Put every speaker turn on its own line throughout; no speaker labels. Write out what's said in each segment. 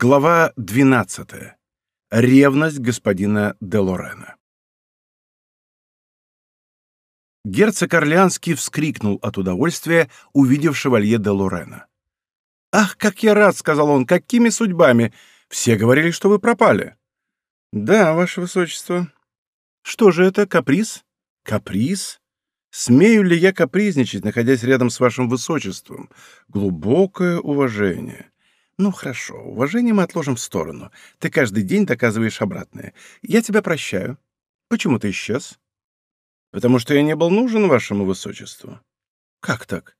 Глава 12. Ревность господина де Лорена. Герцог Орлеанский вскрикнул от удовольствия, увидев шевалье де Лорена. «Ах, как я рад!» — сказал он. «Какими судьбами? Все говорили, что вы пропали». «Да, ваше высочество». «Что же это, каприз?» «Каприз? Смею ли я капризничать, находясь рядом с вашим высочеством? Глубокое уважение». «Ну, хорошо, уважение мы отложим в сторону. Ты каждый день доказываешь обратное. Я тебя прощаю. Почему ты исчез?» «Потому что я не был нужен вашему высочеству». «Как так?»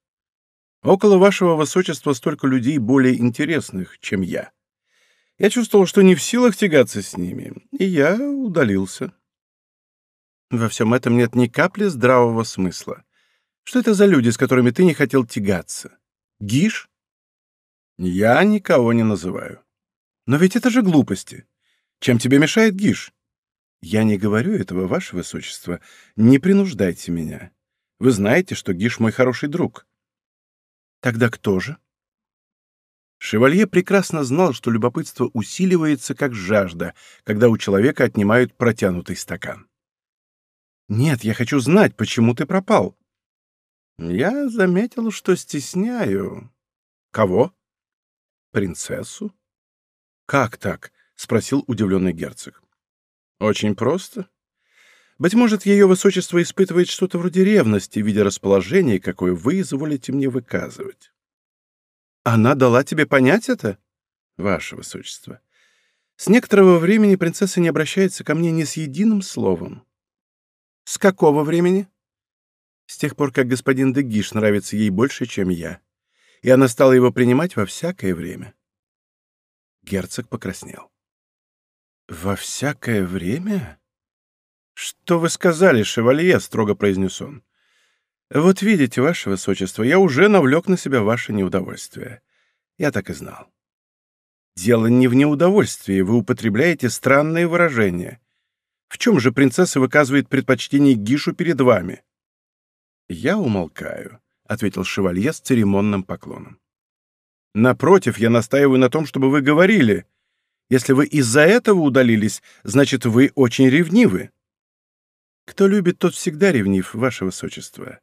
«Около вашего высочества столько людей более интересных, чем я. Я чувствовал, что не в силах тягаться с ними, и я удалился». «Во всем этом нет ни капли здравого смысла. Что это за люди, с которыми ты не хотел тягаться? Гиш?» Я никого не называю. Но ведь это же глупости. Чем тебе мешает Гиш? Я не говорю этого, ваше высочество. Не принуждайте меня. Вы знаете, что Гиш мой хороший друг. Тогда кто же? Шевалье прекрасно знал, что любопытство усиливается как жажда, когда у человека отнимают протянутый стакан. «Нет, я хочу знать, почему ты пропал». «Я заметил, что стесняю». «Кого?» Принцессу? Как так? спросил удивленный герцог. Очень просто. Быть может, ее высочество испытывает что-то вроде ревности, видя расположение, какое вы изволите мне выказывать. Она дала тебе понять это? Ваше высочество. С некоторого времени принцесса не обращается ко мне ни с единым словом. С какого времени? С тех пор, как господин Дегиш нравится ей больше, чем я и она стала его принимать во всякое время. Герцог покраснел. «Во всякое время?» «Что вы сказали, шевалье?» — строго произнес он. «Вот видите, ваше высочество, я уже навлек на себя ваше неудовольствие. Я так и знал. Дело не в неудовольствии, вы употребляете странные выражения. В чем же принцесса выказывает предпочтение Гишу перед вами?» Я умолкаю ответил шевалье с церемонным поклоном. Напротив, я настаиваю на том, чтобы вы говорили. Если вы из-за этого удалились, значит, вы очень ревнивы. Кто любит, тот всегда ревнив, ваше высочество.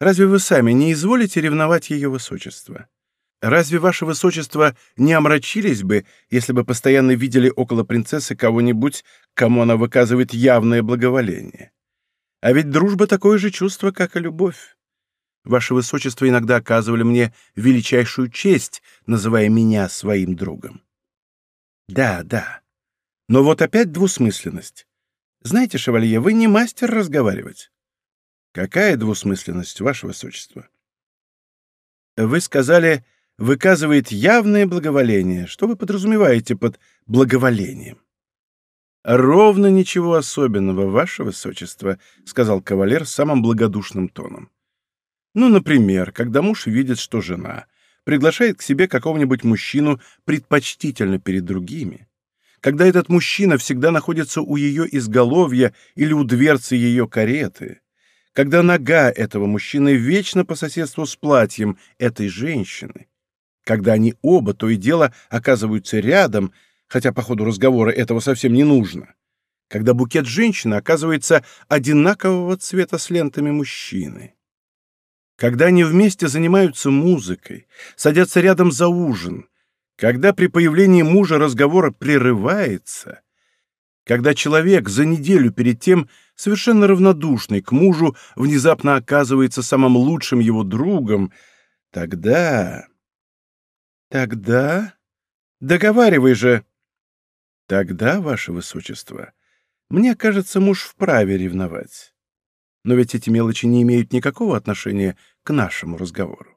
Разве вы сами не изволите ревновать ее высочество? Разве ваше высочество не омрачились бы, если бы постоянно видели около принцессы кого-нибудь, кому она выказывает явное благоволение? А ведь дружба такое же чувство, как и любовь. Ваше Высочество иногда оказывали мне величайшую честь, называя меня своим другом. Да, да. Но вот опять двусмысленность. Знаете, шевалье, вы не мастер разговаривать. Какая двусмысленность, Ваше Высочество? Вы сказали, выказывает явное благоволение. Что вы подразумеваете под благоволением? Ровно ничего особенного, Ваше Высочество, сказал кавалер самым благодушным тоном. Ну, например, когда муж видит, что жена приглашает к себе какого-нибудь мужчину предпочтительно перед другими, когда этот мужчина всегда находится у ее изголовья или у дверцы ее кареты, когда нога этого мужчины вечно по соседству с платьем этой женщины, когда они оба то и дело оказываются рядом, хотя по ходу разговора этого совсем не нужно, когда букет женщины оказывается одинакового цвета с лентами мужчины, когда они вместе занимаются музыкой, садятся рядом за ужин, когда при появлении мужа разговор прерывается, когда человек за неделю перед тем совершенно равнодушный к мужу внезапно оказывается самым лучшим его другом, тогда... Тогда... Договаривай же. Тогда, ваше высочество, мне кажется, муж вправе ревновать. Но ведь эти мелочи не имеют никакого отношения к нашему разговору.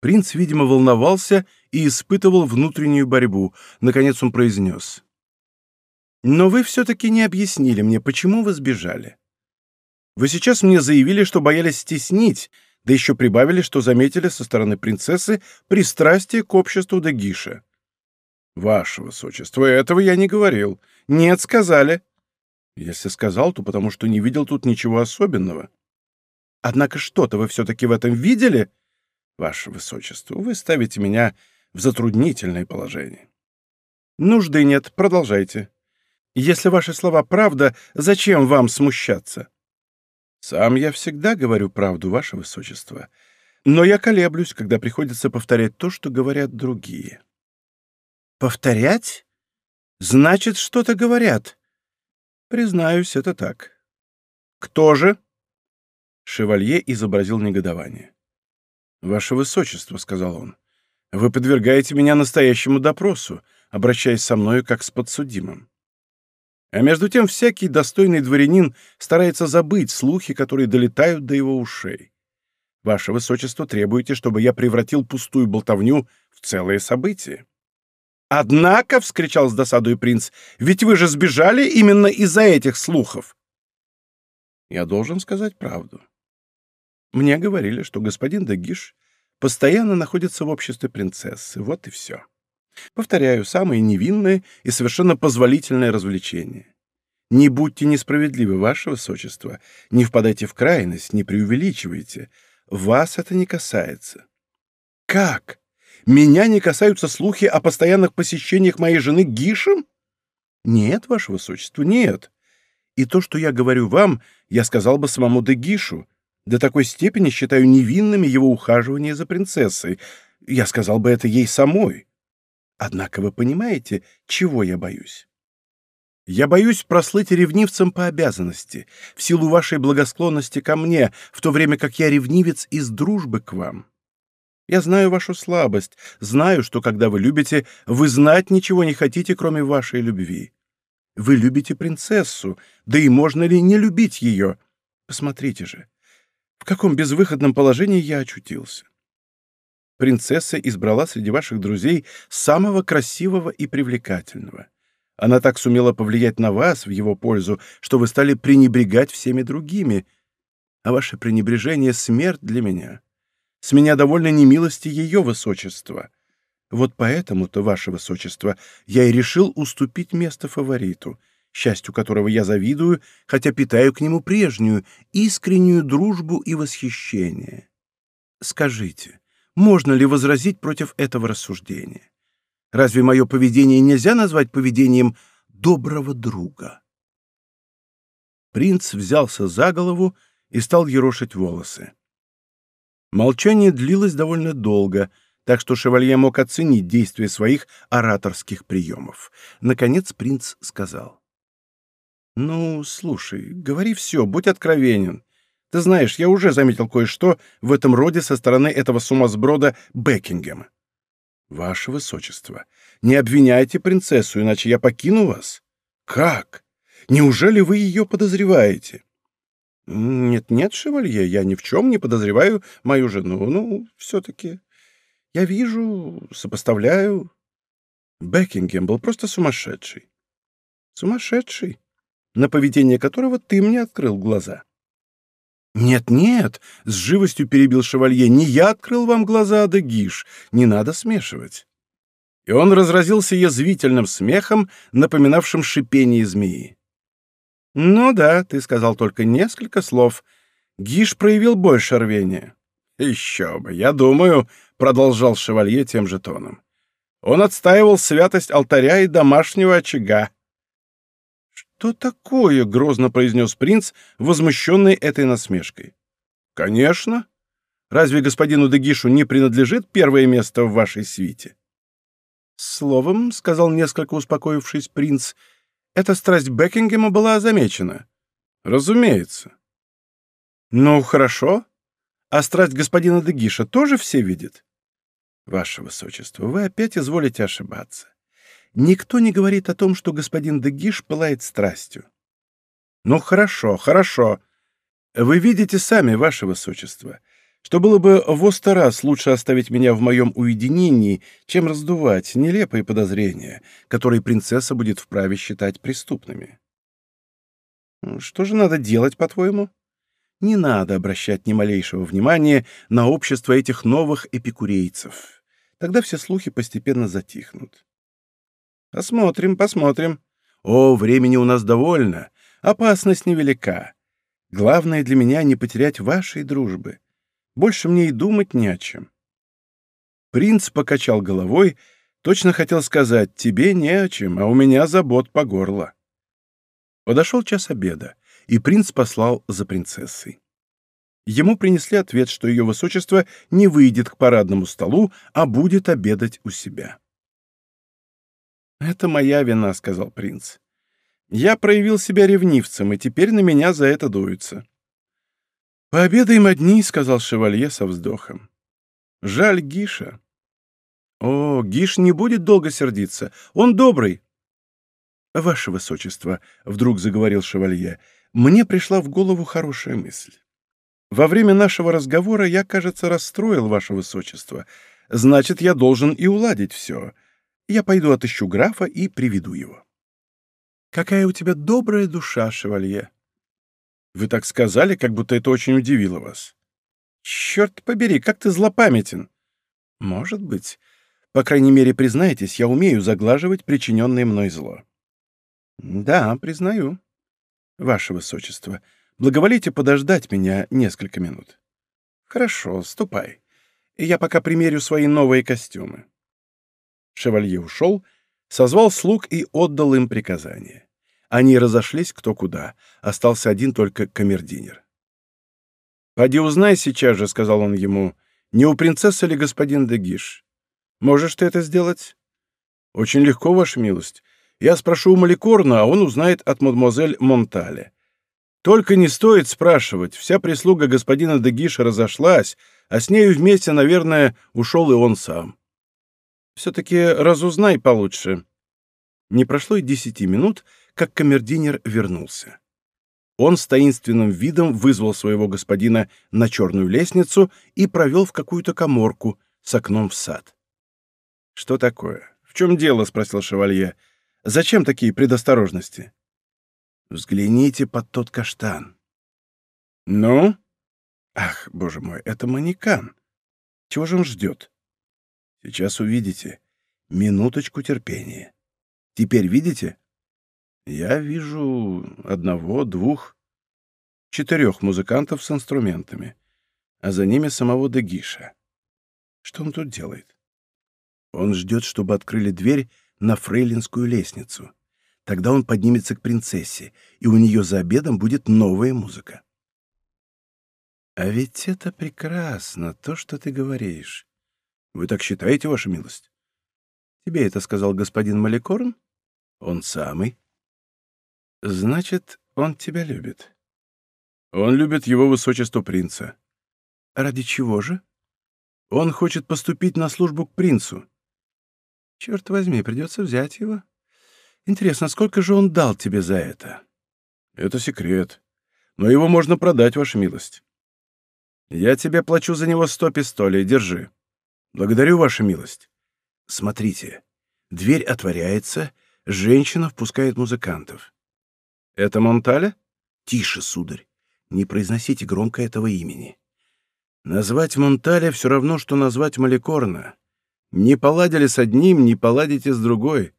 Принц, видимо, волновался и испытывал внутреннюю борьбу. Наконец он произнес. «Но вы все-таки не объяснили мне, почему вы сбежали. Вы сейчас мне заявили, что боялись стеснить, да еще прибавили, что заметили со стороны принцессы пристрастие к обществу Дегиша. Ваше высочество, этого я не говорил. Нет, сказали. Если сказал, то потому что не видел тут ничего особенного. Однако что-то вы все-таки в этом видели? Ваше Высочество, вы ставите меня в затруднительное положение. Нужды нет, продолжайте. Если ваши слова правда, зачем вам смущаться? Сам я всегда говорю правду, ваше высочество, но я колеблюсь, когда приходится повторять то, что говорят другие. Повторять? Значит, что-то говорят. Признаюсь, это так. Кто же? Шевалье изобразил негодование. «Ваше Высочество», — сказал он, — «вы подвергаете меня настоящему допросу, обращаясь со мною как с подсудимым. А между тем всякий достойный дворянин старается забыть слухи, которые долетают до его ушей. Ваше Высочество требуете, чтобы я превратил пустую болтовню в целое событие. «Однако», — вскричал с досадой принц, — «ведь вы же сбежали именно из-за этих слухов». Я должен сказать правду. Мне говорили, что господин Дагиш постоянно находится в обществе принцессы. Вот и все. Повторяю, самое невинное и совершенно позволительное развлечение. Не будьте несправедливы, ваше высочество, не впадайте в крайность, не преувеличивайте. Вас это не касается. Как? Меня не касаются слухи о постоянных посещениях моей жены Гишем? Нет, ваше высочество, нет. И то, что я говорю вам, я сказал бы самому Дегишу. До такой степени считаю невинными его ухаживание за принцессой. Я сказал бы это ей самой. Однако вы понимаете, чего я боюсь? Я боюсь прослыть ревнивцем по обязанности, в силу вашей благосклонности ко мне, в то время как я ревнивец из дружбы к вам. Я знаю вашу слабость, знаю, что когда вы любите, вы знать ничего не хотите, кроме вашей любви. Вы любите принцессу, да и можно ли не любить ее? Посмотрите же, в каком безвыходном положении я очутился. Принцесса избрала среди ваших друзей самого красивого и привлекательного. Она так сумела повлиять на вас в его пользу, что вы стали пренебрегать всеми другими. А ваше пренебрежение — смерть для меня. С меня довольно немилости ее высочества. Вот поэтому-то, ваше высочество, я и решил уступить место фавориту, счастью которого я завидую, хотя питаю к нему прежнюю, искреннюю дружбу и восхищение. Скажите, можно ли возразить против этого рассуждения? Разве мое поведение нельзя назвать поведением доброго друга? Принц взялся за голову и стал ерошить волосы. Молчание длилось довольно долго, так что шевалье мог оценить действие своих ораторских приемов. Наконец принц сказал. «Ну, слушай, говори все, будь откровенен. Ты знаешь, я уже заметил кое-что в этом роде со стороны этого сумасброда Бекингема. Ваше Высочество, не обвиняйте принцессу, иначе я покину вас. Как? Неужели вы ее подозреваете? Нет-нет, шевалье, я ни в чем не подозреваю мою жену. Ну, все-таки я вижу, сопоставляю. Бекингем был просто сумасшедший. Сумасшедший, на поведение которого ты мне открыл глаза. «Нет-нет», — с живостью перебил шевалье, — «не я открыл вам глаза, а Дегиш. Не надо смешивать». И он разразился язвительным смехом, напоминавшим шипение змеи. «Ну да, ты сказал только несколько слов. Гиш проявил больше рвения». «Еще бы, я думаю», — продолжал шевалье тем же тоном. «Он отстаивал святость алтаря и домашнего очага. «Что такое?» — грозно произнес принц, возмущенный этой насмешкой. «Конечно. Разве господину Дегишу не принадлежит первое место в вашей свите?» «Словом», — сказал несколько успокоившись принц, — «эта страсть Бекингема была замечена». «Разумеется». «Ну, хорошо. А страсть господина Дегиша тоже все видят?» «Ваше высочество, вы опять изволите ошибаться. Никто не говорит о том, что господин Дегиш пылает страстью. Ну, хорошо, хорошо. Вы видите сами, ваше высочество, что было бы в сто раз лучше оставить меня в моем уединении, чем раздувать нелепые подозрения, которые принцесса будет вправе считать преступными. Что же надо делать, по-твоему? Не надо обращать ни малейшего внимания на общество этих новых эпикурейцев. Тогда все слухи постепенно затихнут. Посмотрим, посмотрим. О, времени у нас довольно. Опасность невелика. Главное для меня не потерять вашей дружбы. Больше мне и думать не о чем. Принц покачал головой, точно хотел сказать «тебе не о чем, а у меня забот по горло». Подошел час обеда, и принц послал за принцессой. Ему принесли ответ, что ее высочество не выйдет к парадному столу, а будет обедать у себя. «Это моя вина», — сказал принц. «Я проявил себя ревнивцем, и теперь на меня за это дуются». «Пообедаем одни», — сказал шевалье со вздохом. «Жаль Гиша». «О, Гиш не будет долго сердиться. Он добрый». «Ваше высочество», — вдруг заговорил шевалье, — «мне пришла в голову хорошая мысль. Во время нашего разговора я, кажется, расстроил ваше высочество. Значит, я должен и уладить все. Я пойду отыщу графа и приведу его». «Какая у тебя добрая душа, шевалье!» «Вы так сказали, как будто это очень удивило вас». «Черт побери, как ты злопамятен!» «Может быть. По крайней мере, признайтесь, я умею заглаживать причиненное мной зло». «Да, признаю. Ваше Высочество, благоволите подождать меня несколько минут». «Хорошо, ступай. Я пока примерю свои новые костюмы». Шевалье ушел, созвал слуг и отдал им приказание. Они разошлись кто куда, остался один только камердинер. «Поди узнай сейчас же», — сказал он ему, — «не у принцессы ли господин Дегиш? Можешь ты это сделать?» «Очень легко, ваша милость. Я спрошу у Маликорна, а он узнает от мадемуазель Монтале. Только не стоит спрашивать, вся прислуга господина Дегиша разошлась, а с нею вместе, наверное, ушел и он сам. Все-таки разузнай получше». Не прошло и десяти минут, как камердинер вернулся. Он с таинственным видом вызвал своего господина на черную лестницу и провел в какую-то коморку с окном в сад. «Что такое? В чем дело?» — спросил шевалье. «Зачем такие предосторожности?» «Взгляните под тот каштан». «Ну?» «Ах, боже мой, это манекан. Чего же он ждет?» Сейчас увидите. Минуточку терпения. Теперь видите? Я вижу одного, двух, четырех музыкантов с инструментами, а за ними самого Дегиша. Что он тут делает? Он ждет, чтобы открыли дверь на фрейлинскую лестницу. Тогда он поднимется к принцессе, и у нее за обедом будет новая музыка. А ведь это прекрасно, то, что ты говоришь. Вы так считаете, ваша милость? Тебе это сказал господин Маликорн? Он самый. Значит, он тебя любит. Он любит его высочество принца. Ради чего же? Он хочет поступить на службу к принцу. Черт возьми, придется взять его. Интересно, сколько же он дал тебе за это? Это секрет. Но его можно продать, ваша милость. Я тебе плачу за него сто пистолей, держи. Благодарю, ваша милость. Смотрите, дверь отворяется, женщина впускает музыкантов. Это Монталя? Тише, сударь. Не произносите громко этого имени. Назвать Монталя все равно, что назвать Маликорна. Не поладили с одним, не поладите с другой.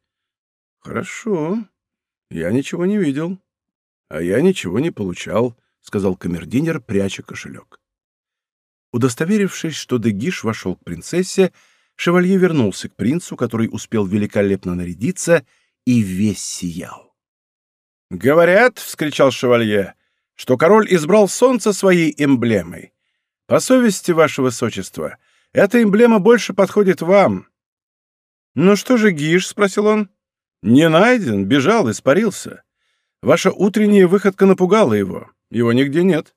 Хорошо. Я ничего не видел. А я ничего не получал, сказал камердинер, пряча кошелек. Удостоверившись, что Дегиш вошел к принцессе, шевалье вернулся к принцу, который успел великолепно нарядиться и весь сиял. «Говорят, — вскричал шевалье, — что король избрал солнце своей эмблемой. По совести, ваше высочество, эта эмблема больше подходит вам». «Ну что же Гиш?» — спросил он. «Не найден, бежал, испарился. Ваша утренняя выходка напугала его. Его нигде нет».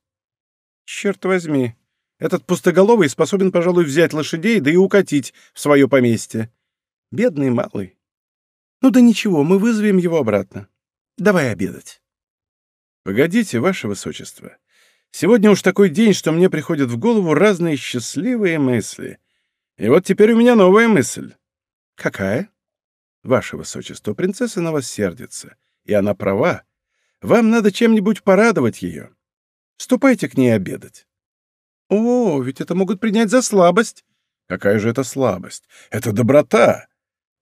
«Черт возьми, этот пустоголовый способен, пожалуй, взять лошадей, да и укатить в свое поместье. Бедный малый. Ну да ничего, мы вызовем его обратно. Давай обедать. Погодите, ваше высочество. Сегодня уж такой день, что мне приходят в голову разные счастливые мысли. И вот теперь у меня новая мысль. Какая? Ваше высочество, принцесса на вас сердится. И она права. Вам надо чем-нибудь порадовать ее. Ступайте к ней обедать. О, ведь это могут принять за слабость. Какая же это слабость? Это доброта.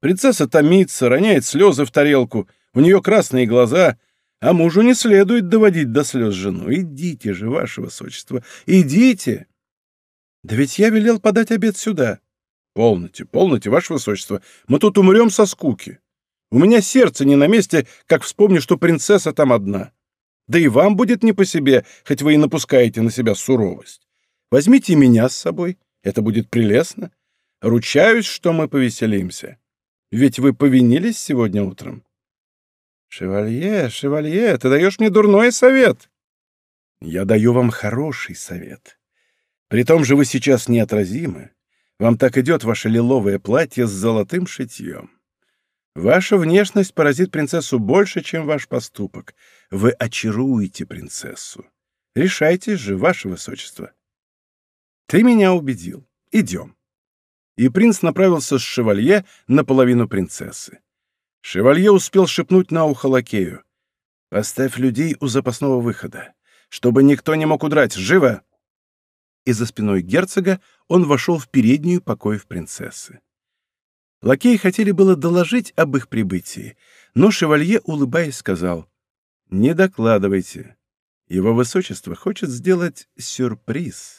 Принцесса томится, роняет слезы в тарелку, у нее красные глаза, а мужу не следует доводить до слез жену. Идите же, ваше высочество, идите. Да ведь я велел подать обед сюда. Полноте, полноте, ваше высочество. Мы тут умрем со скуки. У меня сердце не на месте, как вспомню, что принцесса там одна. Да и вам будет не по себе, хоть вы и напускаете на себя суровость. Возьмите меня с собой, это будет прелестно. Ручаюсь, что мы повеселимся. Ведь вы повинились сегодня утром. Шевалье, шевалье, ты даешь мне дурной совет. Я даю вам хороший совет. При том же вы сейчас неотразимы. Вам так идет ваше лиловое платье с золотым шитьем. Ваша внешность поразит принцессу больше, чем ваш поступок. Вы очаруете принцессу. Решайтесь же, ваше высочество. Ты меня убедил. Идем. И принц направился с шевалье наполовину принцессы. Шевалье успел шепнуть на ухо лакею. «Поставь людей у запасного выхода, чтобы никто не мог удрать. Живо!» И за спиной герцога он вошел в переднюю покоев принцессы. Лакеи хотели было доложить об их прибытии, но шевалье, улыбаясь, сказал, «Не докладывайте. Его высочество хочет сделать сюрприз».